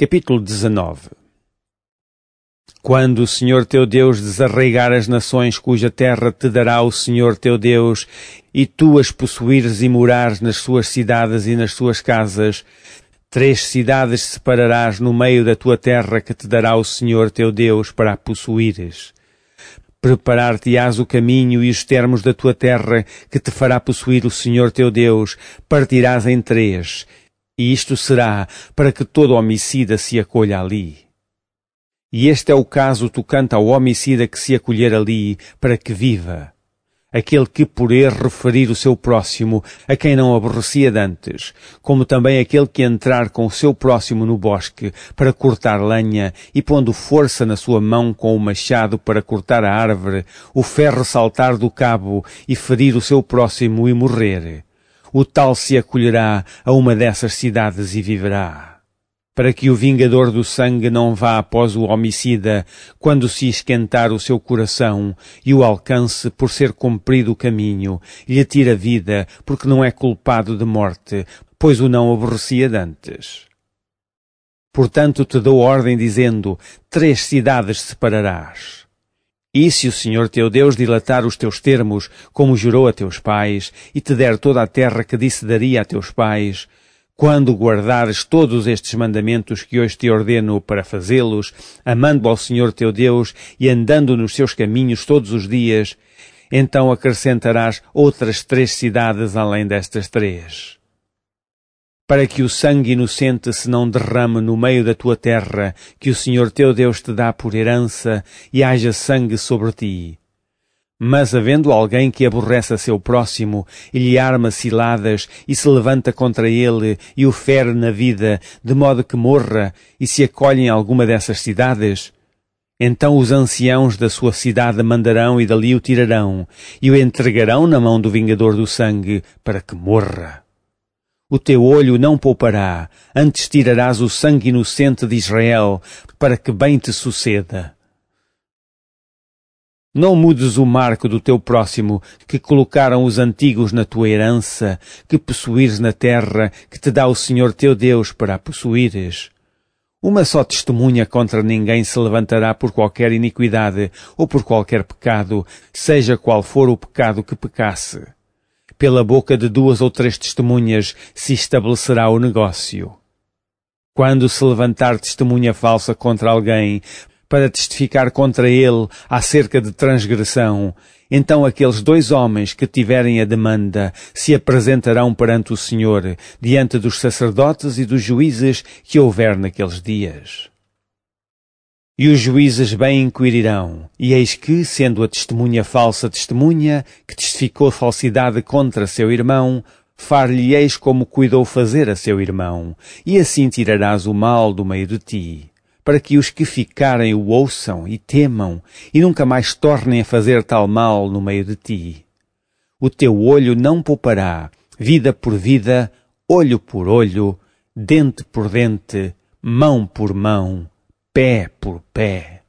Capítulo 19 Quando o Senhor teu Deus desarraigar as nações cuja terra te dará o Senhor teu Deus, e tu as possuires e morares nas suas cidades e nas suas casas, três cidades separarás no meio da tua terra que te dará o Senhor teu Deus para a possuires. Preparar-te-ás o caminho e os termos da tua terra que te fará possuir o Senhor teu Deus, partirás em três, e isto será para que todo homicida se acolha ali. E este é o caso tocante ao homicida que se acolher ali, para que viva. Aquele que por erro ferir o seu próximo, a quem não aborrecia dantes, como também aquele que entrar com o seu próximo no bosque para cortar lenha e pondo força na sua mão com o machado para cortar a árvore, o ferro saltar do cabo e ferir o seu próximo e morrer o tal se acolherá a uma dessas cidades e viverá. Para que o vingador do sangue não vá após o homicida quando se esquentar o seu coração e o alcance por ser cumprido o caminho lhe tira a vida porque não é culpado de morte, pois o não aborrecia dantes. Portanto te dou ordem dizendo, três cidades separarás e se o Senhor teu Deus dilatar os teus termos, como jurou a teus pais, e te der toda a terra que disse daria a teus pais, quando guardares todos estes mandamentos que hoje te ordeno para fazê-los, amando ao Senhor teu Deus e andando nos seus caminhos todos os dias, então acrescentarás outras três cidades além destas três para que o sangue inocente se não derrame no meio da tua terra, que o Senhor teu Deus te dá por herança, e haja sangue sobre ti. Mas havendo alguém que aborrece a seu próximo, e lhe arma ciladas, e se levanta contra ele, e o fere na vida, de modo que morra, e se acolhe em alguma dessas cidades, então os anciãos da sua cidade mandarão e dali o tirarão, e o entregarão na mão do vingador do sangue, para que morra. O teu olho não poupará, antes tirarás o sangue inocente de Israel, para que bem te suceda. Não mudes o marco do teu próximo, que colocaram os antigos na tua herança, que possuires na terra, que te dá o Senhor teu Deus para a possuires. Uma só testemunha contra ninguém se levantará por qualquer iniquidade ou por qualquer pecado, seja qual for o pecado que pecasse pela boca de duas ou três testemunhas se estabelecerá o negócio. Quando se levantar testemunha falsa contra alguém, para testificar contra ele acerca de transgressão, então aqueles dois homens que tiverem a demanda se apresentarão perante o Senhor, diante dos sacerdotes e dos juízes que houver naqueles dias. E os juízes bem inquirirão, e eis que, sendo a testemunha falsa testemunha, que testificou falsidade contra seu irmão, far-lhe-eis como cuidou fazer a seu irmão, e assim tirarás o mal do meio de ti, para que os que ficarem o ouçam e temam, e nunca mais tornem a fazer tal mal no meio de ti. O teu olho não poupará, vida por vida, olho por olho, dente por dente, mão por mão, pé por pé.